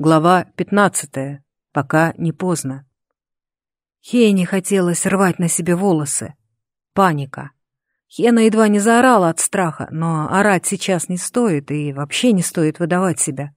Глава пятнадцатая. Пока не поздно. Хене хотелось рвать на себе волосы. Паника. Хена едва не заорала от страха, но орать сейчас не стоит и вообще не стоит выдавать себя.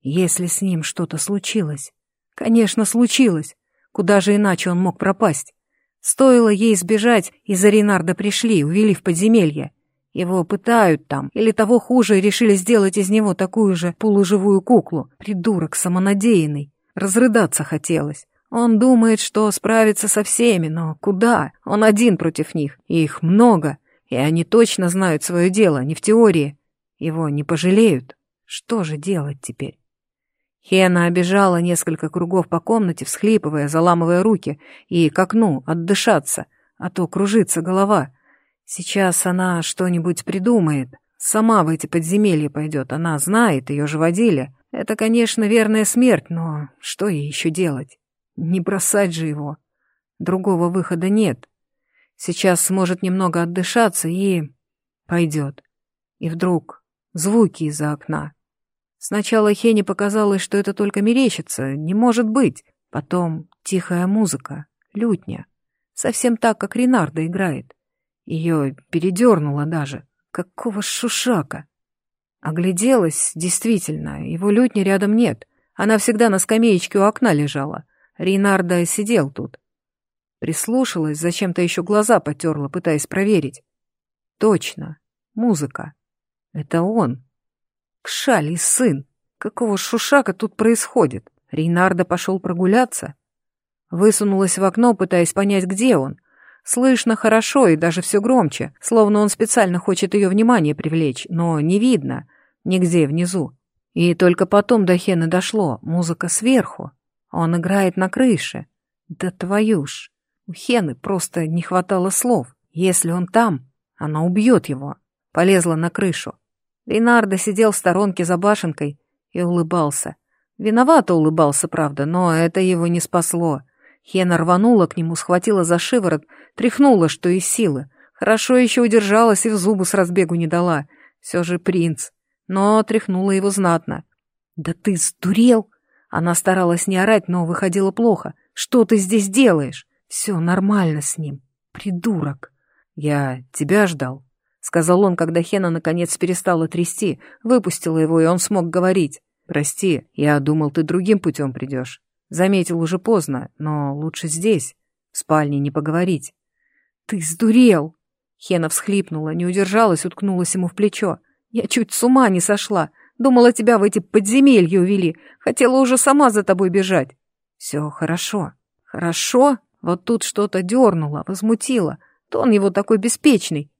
Если с ним что-то случилось. Конечно, случилось. Куда же иначе он мог пропасть? Стоило ей сбежать, и за Ренарда пришли, увели в подземелье. Его пытают там, или того хуже, решили сделать из него такую же полуживую куклу. Придурок самонадеянный. Разрыдаться хотелось. Он думает, что справится со всеми, но куда? Он один против них, и их много, и они точно знают свое дело, не в теории. Его не пожалеют. Что же делать теперь? Хена обежала несколько кругов по комнате, всхлипывая, заламывая руки, и к окну отдышаться, а то кружится голова — Сейчас она что-нибудь придумает. Сама в эти подземелья пойдет. Она знает, ее же водили. Это, конечно, верная смерть, но что ей еще делать? Не бросать же его. Другого выхода нет. Сейчас сможет немного отдышаться и... пойдет. И вдруг звуки из-за окна. Сначала Хене показалось, что это только мерещится, не может быть. Потом тихая музыка, лютня. Совсем так, как Ренардо играет. Ее передернуло даже. Какого шушака! Огляделась, действительно, его лютни рядом нет. Она всегда на скамеечке у окна лежала. Рейнарда сидел тут. Прислушалась, зачем-то еще глаза потерла, пытаясь проверить. Точно, музыка. Это он. Кшали, сын. Какого шушака тут происходит? Рейнарда пошел прогуляться? Высунулась в окно, пытаясь понять, где он. Слышно хорошо и даже все громче, словно он специально хочет ее внимание привлечь, но не видно, нигде внизу. И только потом до Хены дошло, музыка сверху. Он играет на крыше. Да твою ж! У Хены просто не хватало слов. Если он там, она убьет его. Полезла на крышу. Ренардо сидел в сторонке за башенкой и улыбался. Виновато улыбался, правда, но это его не спасло. Хена рванула к нему, схватила за шиворот, тряхнула, что из силы. Хорошо еще удержалась и в зубы с разбегу не дала. Все же принц. Но тряхнула его знатно. «Да ты сдурел!» Она старалась не орать, но выходило плохо. «Что ты здесь делаешь?» «Все нормально с ним. Придурок!» «Я тебя ждал», — сказал он, когда Хена наконец перестала трясти, выпустила его, и он смог говорить. «Прости, я думал, ты другим путем придешь. Заметил уже поздно, но лучше здесь, в спальне, не поговорить. «Ты сдурел!» Хена всхлипнула, не удержалась, уткнулась ему в плечо. «Я чуть с ума не сошла. Думала, тебя в эти подземелья увели. Хотела уже сама за тобой бежать». «Все хорошо. Хорошо?» Вот тут что-то дернуло, возмутило. Тон его такой беспечный.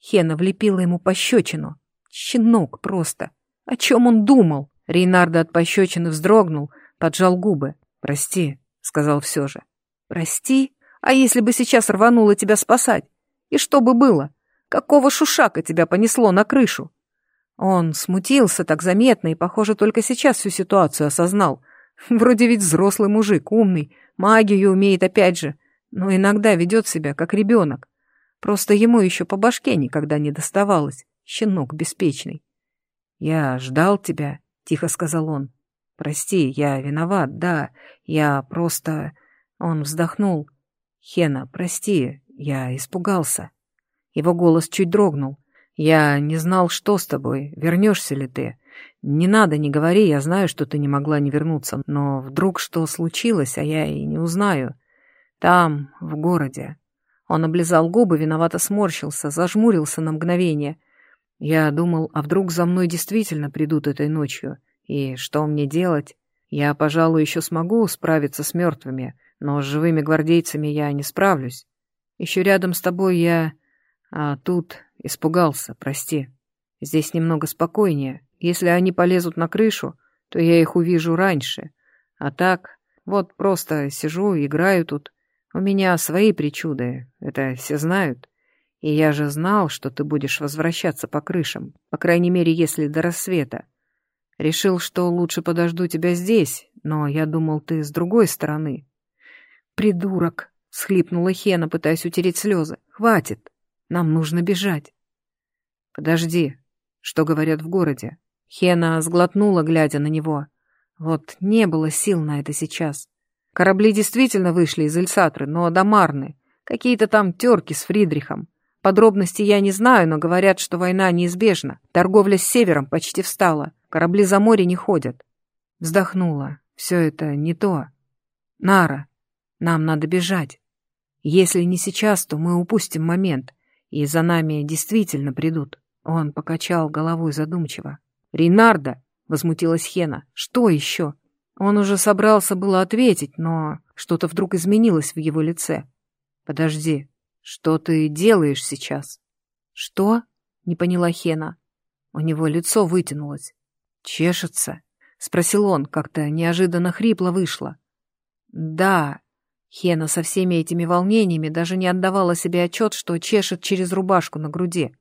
Хена влепила ему пощечину. Щенок просто. О чем он думал? Рейнардо от пощечины вздрогнул, поджал губы. «Прости», — сказал все же. «Прости? А если бы сейчас рванула тебя спасать? И что бы было? Какого шушака тебя понесло на крышу?» Он смутился так заметно и, похоже, только сейчас всю ситуацию осознал. Вроде ведь взрослый мужик, умный, магию умеет опять же, но иногда ведет себя как ребенок. Просто ему еще по башке никогда не доставалось, щенок беспечный. «Я ждал тебя», — тихо сказал он. «Прости, я виноват, да, я просто...» Он вздохнул. «Хена, прости, я испугался». Его голос чуть дрогнул. «Я не знал, что с тобой, вернешься ли ты. Не надо, не говори, я знаю, что ты не могла не вернуться, но вдруг что случилось, а я и не узнаю. Там, в городе». Он облизал губы, виновато сморщился, зажмурился на мгновение. Я думал, а вдруг за мной действительно придут этой ночью. И что мне делать? Я, пожалуй, еще смогу справиться с мертвыми, но с живыми гвардейцами я не справлюсь. Еще рядом с тобой я... А тут испугался, прости. Здесь немного спокойнее. Если они полезут на крышу, то я их увижу раньше. А так, вот просто сижу, играю тут. У меня свои причуды, это все знают. И я же знал, что ты будешь возвращаться по крышам, по крайней мере, если до рассвета. Решил, что лучше подожду тебя здесь, но я думал, ты с другой стороны. Придурок, схлипнула Хена, пытаясь утереть слезы. Хватит, нам нужно бежать. Подожди, что говорят в городе? Хена сглотнула, глядя на него. Вот не было сил на это сейчас. Корабли действительно вышли из Эльсатры, но до Марны. Какие-то там терки с Фридрихом. Подробностей я не знаю, но говорят, что война неизбежна. Торговля с севером почти встала. Корабли за море не ходят. Вздохнула. Все это не то. Нара, нам надо бежать. Если не сейчас, то мы упустим момент, и за нами действительно придут. Он покачал головой задумчиво. «Рейнарда!» — возмутилась Хена. «Что еще?» Он уже собрался было ответить, но что-то вдруг изменилось в его лице. «Подожди, что ты делаешь сейчас?» «Что?» — не поняла Хена. У него лицо вытянулось. «Чешется?» — спросил он, как-то неожиданно хрипло вышло. «Да». Хена со всеми этими волнениями даже не отдавала себе отчет, что чешет через рубашку на груди.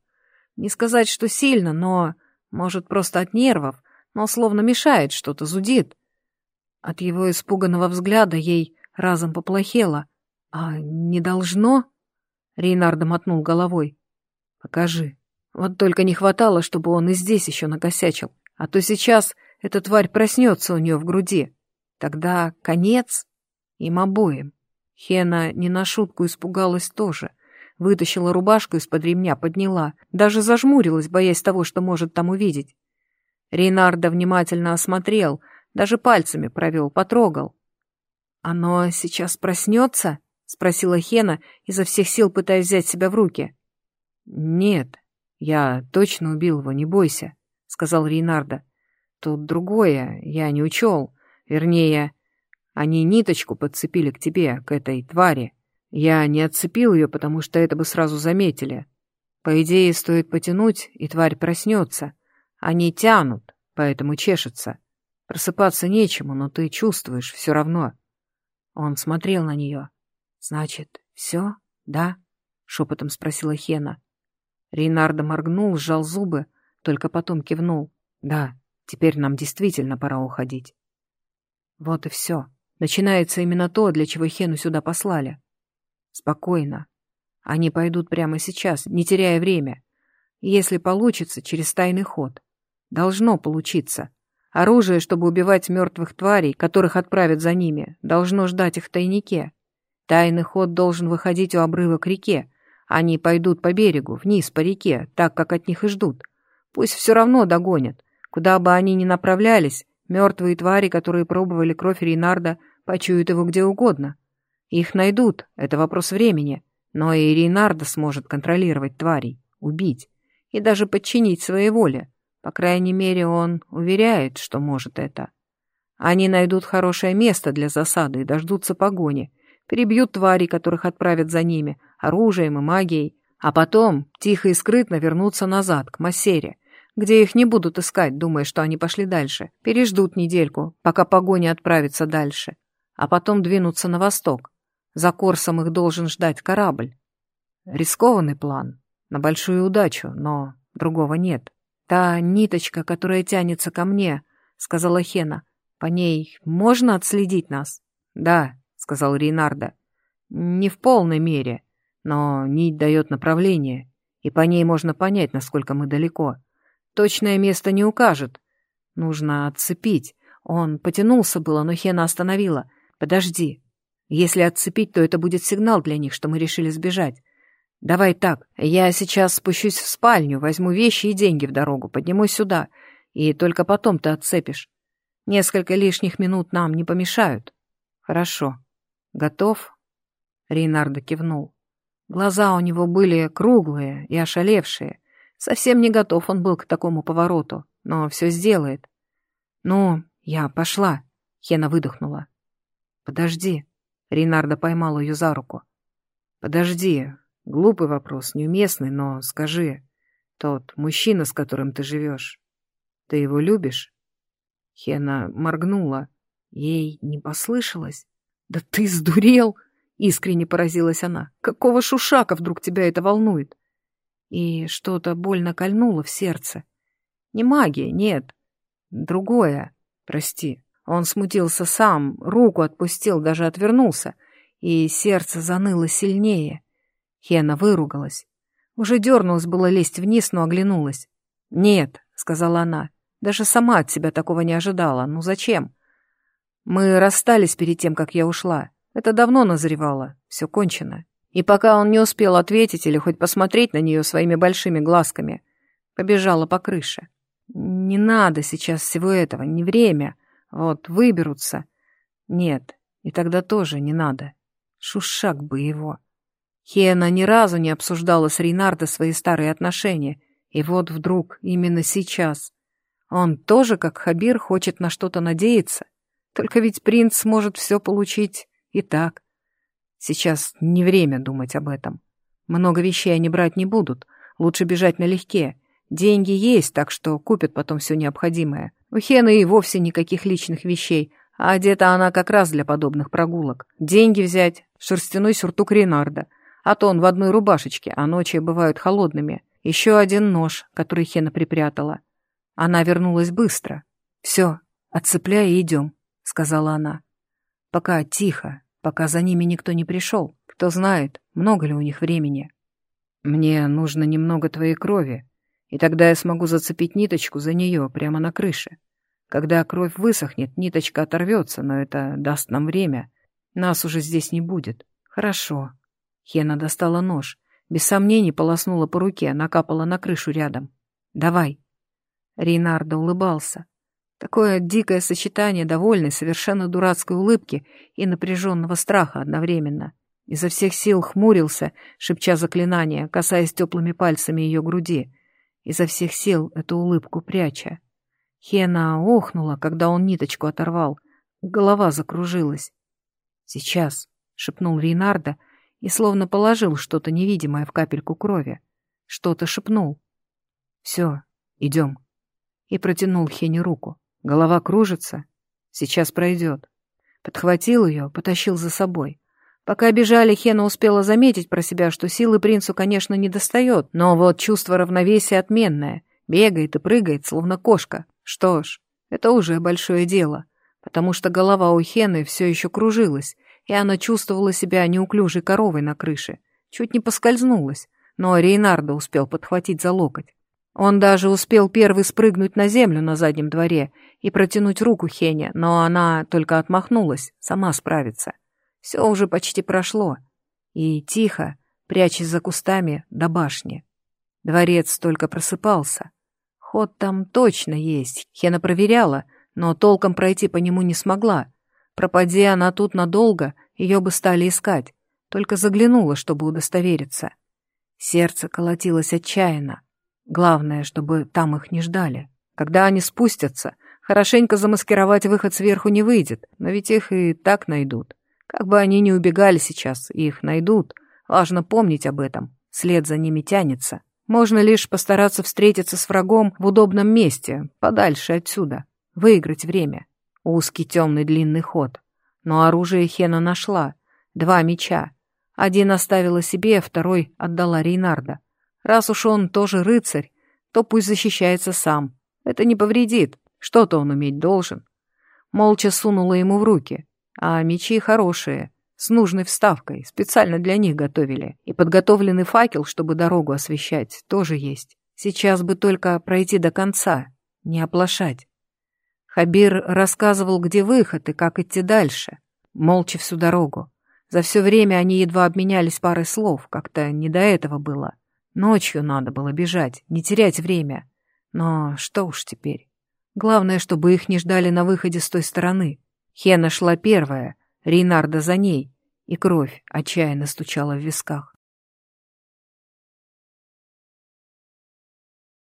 Не сказать, что сильно, но, может, просто от нервов, но словно мешает что-то, зудит. От его испуганного взгляда ей разом поплохело. «А не должно?» Рейнардо мотнул головой. «Покажи. Вот только не хватало, чтобы он и здесь еще накосячил. А то сейчас эта тварь проснется у нее в груди. Тогда конец им обоим. Хена не на шутку испугалась тоже. Вытащила рубашку из-под ремня, подняла. Даже зажмурилась, боясь того, что может там увидеть. Рейнардо внимательно осмотрел, даже пальцами провел, потрогал. «Оно сейчас проснется?» — спросила Хена, изо всех сил пытаясь взять себя в руки. «Нет, я точно убил его, не бойся», — сказал Рейнардо. Тут другое, я не учел. Вернее, они ниточку подцепили к тебе, к этой твари. Я не отцепил ее, потому что это бы сразу заметили. По идее, стоит потянуть, и тварь проснется. Они тянут, поэтому чешется. Просыпаться нечему, но ты чувствуешь все равно. Он смотрел на нее. «Значит, все, да?» — шепотом спросила Хена. Рейнардо моргнул, сжал зубы, только потом кивнул. «Да, Теперь нам действительно пора уходить. Вот и все. Начинается именно то, для чего Хену сюда послали. Спокойно. Они пойдут прямо сейчас, не теряя время. Если получится, через тайный ход. Должно получиться. Оружие, чтобы убивать мертвых тварей, которых отправят за ними, должно ждать их в тайнике. Тайный ход должен выходить у обрыва к реке. Они пойдут по берегу, вниз по реке, так, как от них и ждут. Пусть все равно догонят. Куда бы они ни направлялись, мертвые твари, которые пробовали кровь Рейнарда, почуют его где угодно. Их найдут, это вопрос времени, но и Рейнарда сможет контролировать тварей, убить и даже подчинить своей воле. По крайней мере, он уверяет, что может это. Они найдут хорошее место для засады и дождутся погони, перебьют тварей, которых отправят за ними, оружием и магией, а потом тихо и скрытно вернутся назад, к Массере, где их не будут искать, думая, что они пошли дальше. Переждут недельку, пока погоня отправится дальше, а потом двинутся на восток. За Корсом их должен ждать корабль. Рискованный план, на большую удачу, но другого нет. Та ниточка, которая тянется ко мне, — сказала Хена, — по ней можно отследить нас? Да, — сказал Рейнарда. Не в полной мере, но нить дает направление, и по ней можно понять, насколько мы далеко. Точное место не укажет. Нужно отцепить. Он потянулся было, но Хена остановила. Подожди. Если отцепить, то это будет сигнал для них, что мы решили сбежать. Давай так, я сейчас спущусь в спальню, возьму вещи и деньги в дорогу, поднимусь сюда, и только потом ты отцепишь. Несколько лишних минут нам не помешают. Хорошо. Готов? Рейнардо кивнул. Глаза у него были круглые и ошалевшие. Совсем не готов он был к такому повороту, но все сделает. «Ну, я пошла», — Хена выдохнула. «Подожди», — Ринардо поймал ее за руку. «Подожди, глупый вопрос, неуместный, но скажи, тот мужчина, с которым ты живешь, ты его любишь?» Хена моргнула. Ей не послышалось. «Да ты сдурел!» — искренне поразилась она. «Какого шушака вдруг тебя это волнует?» И что-то больно кольнуло в сердце. Не магия, нет. Другое. Прости. Он смутился сам, руку отпустил, даже отвернулся, и сердце заныло сильнее. Хена выругалась. Уже дернулась было лезть вниз, но оглянулась. «Нет», — сказала она, — «даже сама от себя такого не ожидала. Ну зачем? Мы расстались перед тем, как я ушла. Это давно назревало, все кончено. И пока он не успел ответить или хоть посмотреть на нее своими большими глазками, побежала по крыше. Не надо сейчас всего этого, не время. Вот, выберутся. Нет, и тогда тоже не надо. Шушак бы его. Хена ни разу не обсуждала с Рейнардо свои старые отношения, и вот вдруг, именно сейчас. Он тоже, как Хабир, хочет на что-то надеяться. Только ведь принц сможет все получить и так. Сейчас не время думать об этом. Много вещей они брать не будут. Лучше бежать налегке. Деньги есть, так что купят потом все необходимое. У Хены и вовсе никаких личных вещей, а одета она как раз для подобных прогулок. Деньги взять, шерстяной сюртук Ренарда, а то он в одной рубашечке, а ночи бывают холодными. Еще один нож, который Хена припрятала. Она вернулась быстро. «Все, отцепляй и идем», — сказала она. «Пока тихо, пока за ними никто не пришел. Кто знает, много ли у них времени. Мне нужно немного твоей крови, и тогда я смогу зацепить ниточку за нее прямо на крыше. Когда кровь высохнет, ниточка оторвется, но это даст нам время. Нас уже здесь не будет. Хорошо. Хена достала нож. Без сомнений полоснула по руке, накапала на крышу рядом. Давай. Рейнардо улыбался. Такое дикое сочетание довольной, совершенно дурацкой улыбки и напряженного страха одновременно. Изо всех сил хмурился, шепча заклинания, касаясь теплыми пальцами ее груди. Изо всех сил эту улыбку пряча. Хена охнула, когда он ниточку оторвал. Голова закружилась. «Сейчас», — шепнул Рейнардо и словно положил что-то невидимое в капельку крови. Что-то шепнул. «Все, идем». И протянул Хене руку. Голова кружится. Сейчас пройдет. Подхватил ее, потащил за собой. Пока бежали, Хена успела заметить про себя, что силы принцу, конечно, не достает, но вот чувство равновесия отменное. Бегает и прыгает, словно кошка. Что ж, это уже большое дело, потому что голова у Хены все еще кружилась, и она чувствовала себя неуклюжей коровой на крыше. Чуть не поскользнулась, но Рейнардо успел подхватить за локоть. Он даже успел первый спрыгнуть на землю на заднем дворе и протянуть руку Хене, но она только отмахнулась, сама справится. Все уже почти прошло. И тихо, прячась за кустами, до башни. Дворец только просыпался. Ход там точно есть. Хена проверяла, но толком пройти по нему не смогла. Пропади она тут надолго, ее бы стали искать. Только заглянула, чтобы удостовериться. Сердце колотилось отчаянно. Главное, чтобы там их не ждали. Когда они спустятся, хорошенько замаскировать выход сверху не выйдет, но ведь их и так найдут. Как бы они ни убегали сейчас, их найдут. Важно помнить об этом. След за ними тянется. Можно лишь постараться встретиться с врагом в удобном месте, подальше отсюда, выиграть время. Узкий темный длинный ход. Но оружие Хена нашла. Два меча. Один оставила себе, второй отдала Рейнарда. Раз уж он тоже рыцарь, то пусть защищается сам. Это не повредит, что-то он уметь должен. Молча сунула ему в руки. А мечи хорошие, с нужной вставкой, специально для них готовили. И подготовленный факел, чтобы дорогу освещать, тоже есть. Сейчас бы только пройти до конца, не оплошать. Хабир рассказывал, где выход и как идти дальше. Молча всю дорогу. За все время они едва обменялись парой слов, как-то не до этого было. Ночью надо было бежать, не терять время. Но что уж теперь. Главное, чтобы их не ждали на выходе с той стороны. Хена шла первая — Рейнарда за ней, и кровь отчаянно стучала в висках.